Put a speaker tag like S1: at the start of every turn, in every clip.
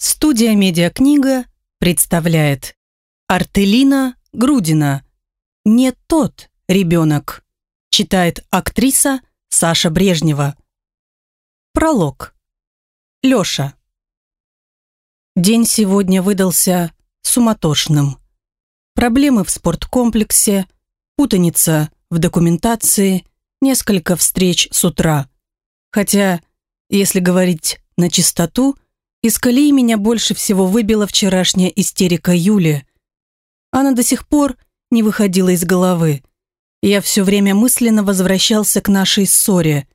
S1: Студия «Медиакнига» представляет Артелина Грудина «Не тот ребенок» читает актриса Саша Брежнева. Пролог. Лёша. День сегодня выдался суматошным. Проблемы в спорткомплексе, путаница в документации, несколько встреч с утра. Хотя, если говорить на чистоту – из колеи меня больше всего выбила вчерашняя истерика Юли. Она до сих пор не выходила из головы. Я все время мысленно возвращался к нашей ссоре.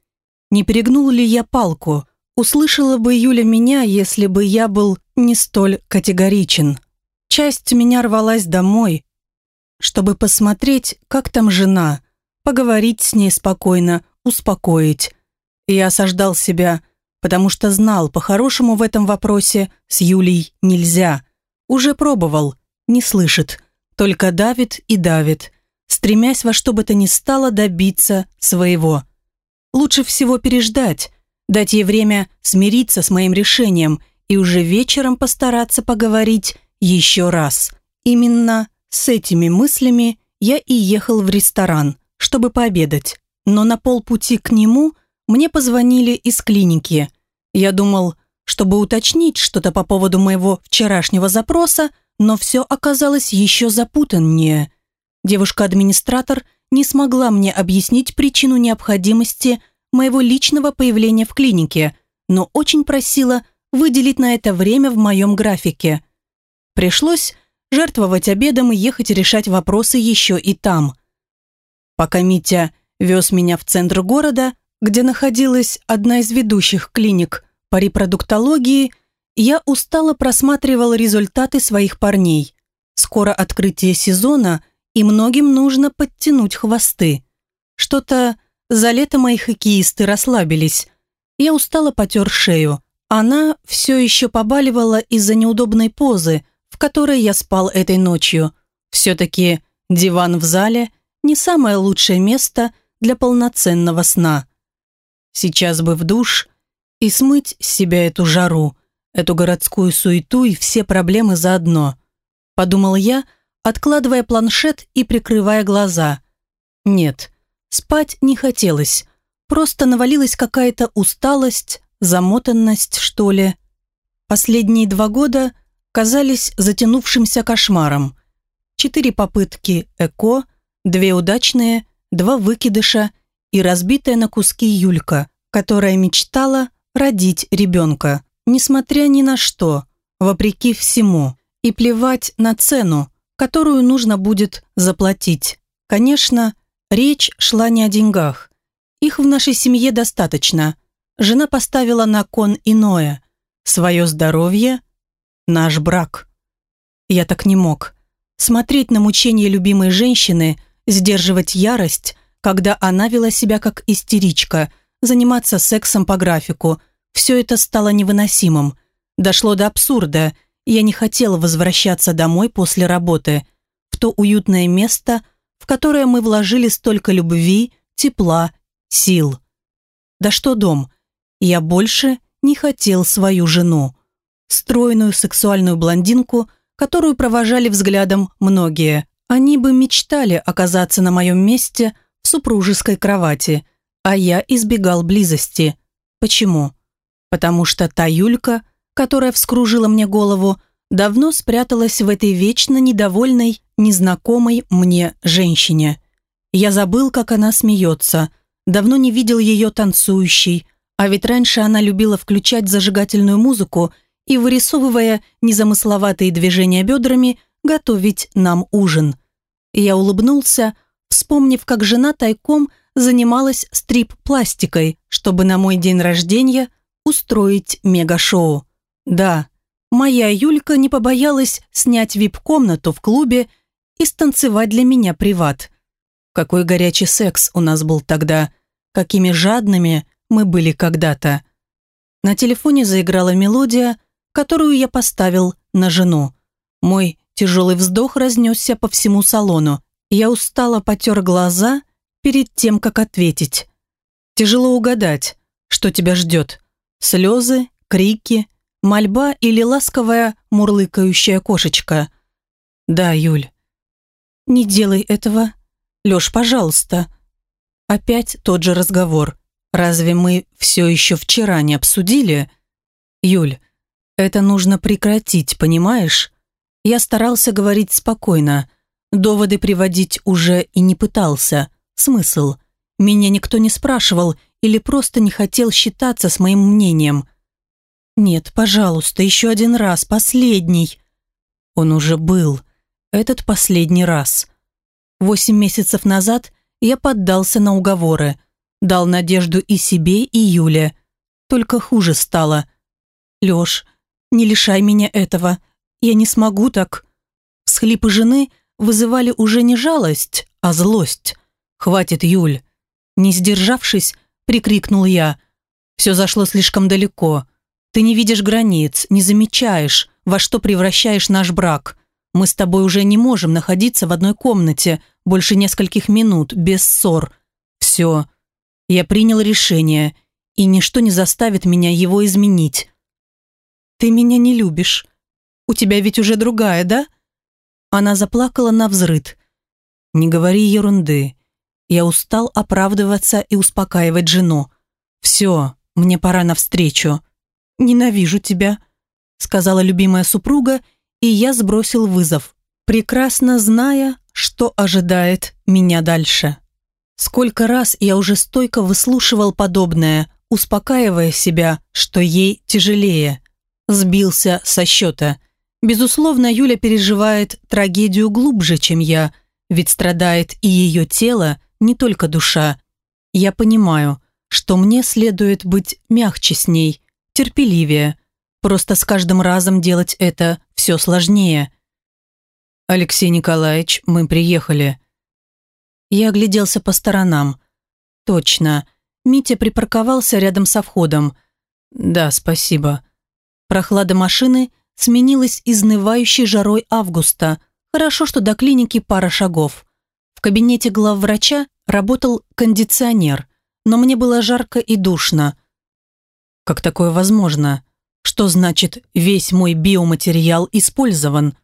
S1: Не перегнул ли я палку? Услышала бы Юля меня, если бы я был не столь категоричен. Часть меня рвалась домой, чтобы посмотреть, как там жена, поговорить с ней спокойно, успокоить. Я осаждал себя – потому что знал, по-хорошему в этом вопросе с Юлей нельзя. Уже пробовал, не слышит, только давит и давит, стремясь во что бы то ни стало добиться своего. Лучше всего переждать, дать ей время смириться с моим решением и уже вечером постараться поговорить еще раз. Именно с этими мыслями я и ехал в ресторан, чтобы пообедать. Но на полпути к нему – мне позвонили из клиники. Я думал, чтобы уточнить что-то по поводу моего вчерашнего запроса, но все оказалось еще запутаннее. Девушка-администратор не смогла мне объяснить причину необходимости моего личного появления в клинике, но очень просила выделить на это время в моем графике. Пришлось жертвовать обедом и ехать решать вопросы еще и там. Пока Митя вез меня в центр города, где находилась одна из ведущих клиник по репродуктологии, я устало просматривал результаты своих парней. Скоро открытие сезона, и многим нужно подтянуть хвосты. Что-то за лето мои хоккеисты расслабились. Я устало потер шею. Она все еще побаливала из-за неудобной позы, в которой я спал этой ночью. Все-таки диван в зале – не самое лучшее место для полноценного сна. Сейчас бы в душ и смыть с себя эту жару, эту городскую суету и все проблемы заодно. Подумал я, откладывая планшет и прикрывая глаза. Нет, спать не хотелось. Просто навалилась какая-то усталость, замотанность, что ли. Последние два года казались затянувшимся кошмаром. Четыре попытки ЭКО, две удачные, два выкидыша – и разбитая на куски Юлька, которая мечтала родить ребенка, несмотря ни на что, вопреки всему, и плевать на цену, которую нужно будет заплатить. Конечно, речь шла не о деньгах. Их в нашей семье достаточно. Жена поставила на кон иное. Свое здоровье, наш брак. Я так не мог. Смотреть на мучения любимой женщины, сдерживать ярость, когда она вела себя как истеричка, заниматься сексом по графику. Все это стало невыносимым. Дошло до абсурда. Я не хотела возвращаться домой после работы, в то уютное место, в которое мы вложили столько любви, тепла, сил. Да что дом? Я больше не хотел свою жену. Стройную сексуальную блондинку, которую провожали взглядом многие. Они бы мечтали оказаться на моем месте – в супружеской кровати, а я избегал близости. Почему? Потому что та Юлька, которая вскружила мне голову, давно спряталась в этой вечно недовольной, незнакомой мне женщине. Я забыл, как она смеется, давно не видел ее танцующей, а ведь раньше она любила включать зажигательную музыку и, вырисовывая незамысловатые движения бедрами, готовить нам ужин. Я улыбнулся, вспомнив, как жена тайком занималась стрип-пластикой, чтобы на мой день рождения устроить мега-шоу. Да, моя Юлька не побоялась снять вип-комнату в клубе и станцевать для меня приват. Какой горячий секс у нас был тогда, какими жадными мы были когда-то. На телефоне заиграла мелодия, которую я поставил на жену. Мой тяжелый вздох разнесся по всему салону, я устало потер глаза перед тем, как ответить. Тяжело угадать, что тебя ждет. Слезы, крики, Мольба или ласковая мурлыкающая кошечка? Да, Юль. Не делай этого. Лёш, пожалуйста. Опять тот же разговор. Разве мы все еще вчера не обсудили? Юль, это нужно прекратить, понимаешь? Я старался говорить спокойно. Доводы приводить уже и не пытался. Смысл? Меня никто не спрашивал или просто не хотел считаться с моим мнением. «Нет, пожалуйста, еще один раз, последний». Он уже был. Этот последний раз. Восемь месяцев назад я поддался на уговоры. Дал надежду и себе, и Юле. Только хуже стало. «Леш, не лишай меня этого. Я не смогу так». Всхлипы жены вызывали уже не жалость, а злость. «Хватит, Юль». Не сдержавшись, прикрикнул я. «Все зашло слишком далеко. Ты не видишь границ, не замечаешь, во что превращаешь наш брак. Мы с тобой уже не можем находиться в одной комнате больше нескольких минут, без ссор. Все. Я принял решение, и ничто не заставит меня его изменить. Ты меня не любишь. У тебя ведь уже другая, да? Она заплакала на взрыд. Не говори ерунды. Я устал оправдываться и успокаивать жену. Все, мне пора навстречу. «Ненавижу тебя», — сказала любимая супруга, и я сбросил вызов, прекрасно зная, что ожидает меня дальше. Сколько раз я уже стойко выслушивал подобное, успокаивая себя, что ей тяжелее. Сбился со счета. Безусловно, Юля переживает трагедию глубже, чем я, ведь страдает и ее тело, не только душа. Я понимаю, что мне следует быть мягче с ней, терпеливее. Просто с каждым разом делать это все сложнее. «Алексей Николаевич, мы приехали». Я огляделся по сторонам. «Точно. Митя припарковался рядом со входом. Да, спасибо». Прохлада машины сменилась изнывающей жарой августа. Хорошо, что до клиники пара шагов. В кабинете главврача работал кондиционер, но мне было жарко и душно. Как такое возможно? Что значит «весь мой биоматериал использован»?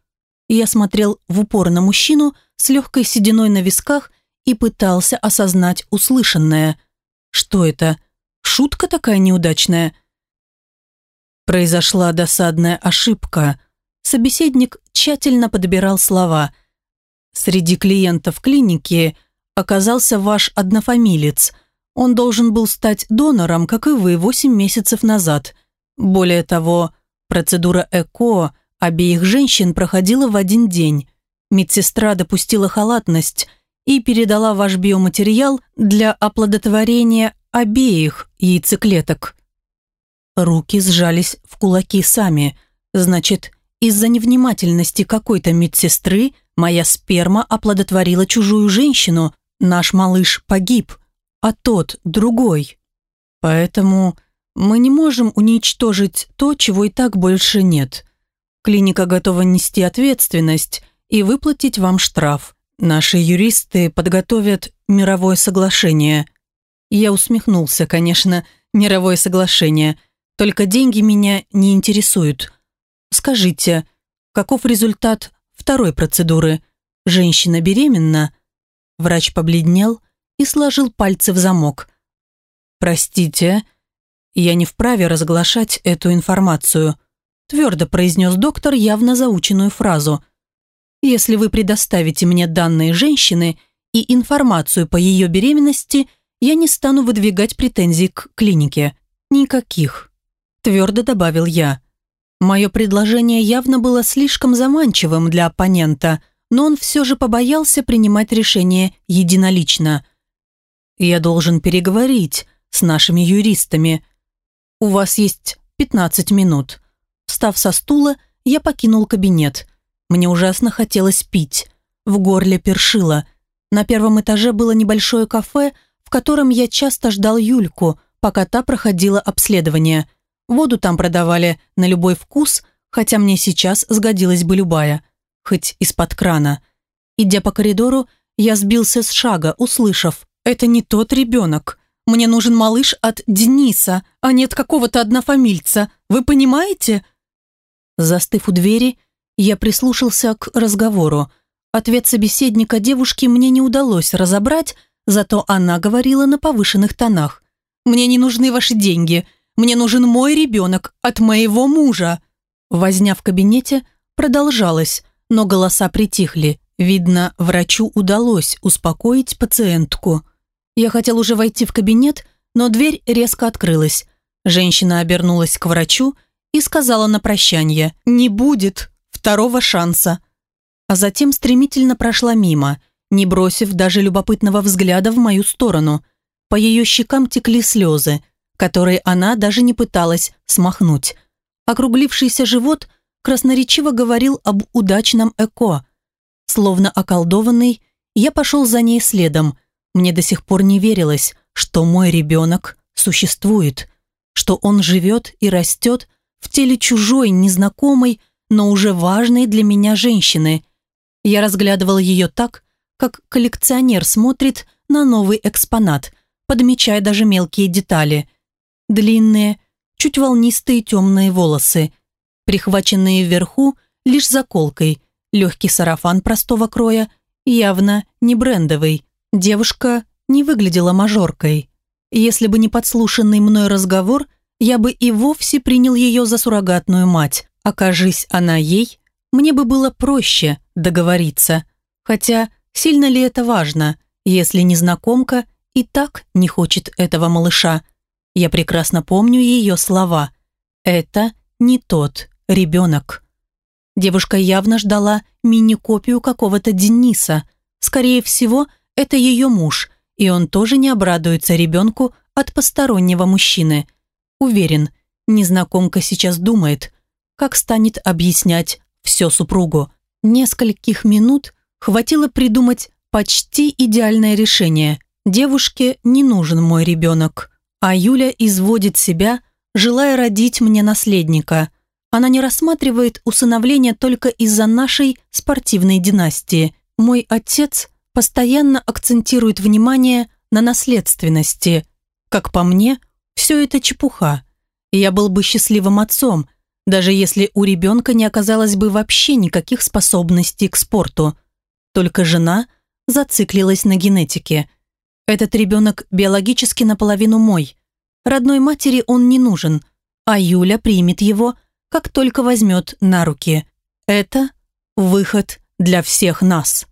S1: Я смотрел в упор на мужчину с легкой сединой на висках и пытался осознать услышанное. Что это? Шутка такая неудачная? Произошла досадная ошибка. Собеседник тщательно подбирал слова. Среди клиентов клиники оказался ваш однофамилец – он должен был стать донором, как и вы, 8 месяцев назад. Более того, процедура ЭКО обеих женщин проходила в один день. Медсестра допустила халатность и передала ваш биоматериал для оплодотворения обеих яйцеклеток. Руки сжались в кулаки сами. Значит, из-за невнимательности какой-то медсестры моя сперма оплодотворила чужую женщину, наш малыш погиб а тот другой. Поэтому мы не можем уничтожить то, чего и так больше нет. Клиника готова нести ответственность и выплатить вам штраф. Наши юристы подготовят мировое соглашение. Я усмехнулся, конечно, мировое соглашение. Только деньги меня не интересуют. Скажите, каков результат второй процедуры? Женщина беременна? Врач побледнел и сложил пальцы в замок. «Простите, я не вправе разглашать эту информацию», твердо произнес доктор явно заученную фразу. «Если вы предоставите мне данные женщины и информацию по ее беременности, я не стану выдвигать претензий к клинике. Никаких», твердо добавил я. Мое предложение явно было слишком заманчивым для оппонента, но он все же побоялся принимать решение единолично. Я должен переговорить с нашими юристами. У вас есть 15 минут. Встав со стула, я покинул кабинет. Мне ужасно хотелось пить. В горле першило. На первом этаже было небольшое кафе, в котором я часто ждал Юльку, пока та проходила обследование. Воду там продавали на любой вкус, хотя мне сейчас сгодилась бы любая, хоть из-под крана. Идя по коридору, я сбился с шага, услышав это не тот ребенок. Мне нужен малыш от Дениса, а не от какого-то однофамильца. Вы понимаете? Застыв у двери, я прислушался к разговору. Ответ собеседника девушки мне не удалось разобрать, зато она говорила на повышенных тонах. «Мне не нужны ваши деньги. Мне нужен мой ребенок от моего мужа». Возня в кабинете продолжалась, но голоса притихли. Видно, врачу удалось успокоить пациентку. Я хотел уже войти в кабинет, но дверь резко открылась. Женщина обернулась к врачу и сказала на прощание «Не будет второго шанса». А затем стремительно прошла мимо, не бросив даже любопытного взгляда в мою сторону. По ее щекам текли слезы, которые она даже не пыталась смахнуть. Округлившийся живот красноречиво говорил об удачном ЭКО. Словно околдованный, я пошел за ней следом. Мне до сих пор не верилось, что мой ребенок существует, что он живет и растет в теле чужой, незнакомой, но уже важной для меня женщины. Я разглядывал ее так, как коллекционер смотрит на новый экспонат, подмечая даже мелкие детали. Длинные, чуть волнистые темные волосы, прихваченные вверху лишь заколкой, легкий сарафан простого кроя, явно не брендовый. Девушка не выглядела мажоркой. Если бы не подслушанный мной разговор, я бы и вовсе принял ее за суррогатную мать. Окажись она ей, мне бы было проще договориться. Хотя, сильно ли это важно, если незнакомка и так не хочет этого малыша? Я прекрасно помню ее слова. «Это не тот ребенок». Девушка явно ждала мини-копию какого-то Дениса. Скорее всего, это ее муж, и он тоже не обрадуется ребенку от постороннего мужчины. Уверен, незнакомка сейчас думает, как станет объяснять все супругу. Нескольких минут хватило придумать почти идеальное решение. Девушке не нужен мой ребенок. А Юля изводит себя, желая родить мне наследника. Она не рассматривает усыновление только из-за нашей спортивной династии. Мой отец постоянно акцентирует внимание на наследственности. Как по мне, все это чепуха. Я был бы счастливым отцом, даже если у ребенка не оказалось бы вообще никаких способностей к спорту. Только жена зациклилась на генетике – этот ребенок биологически наполовину мой. Родной матери он не нужен, а Юля примет его, как только возьмет на руки. Это выход для всех нас.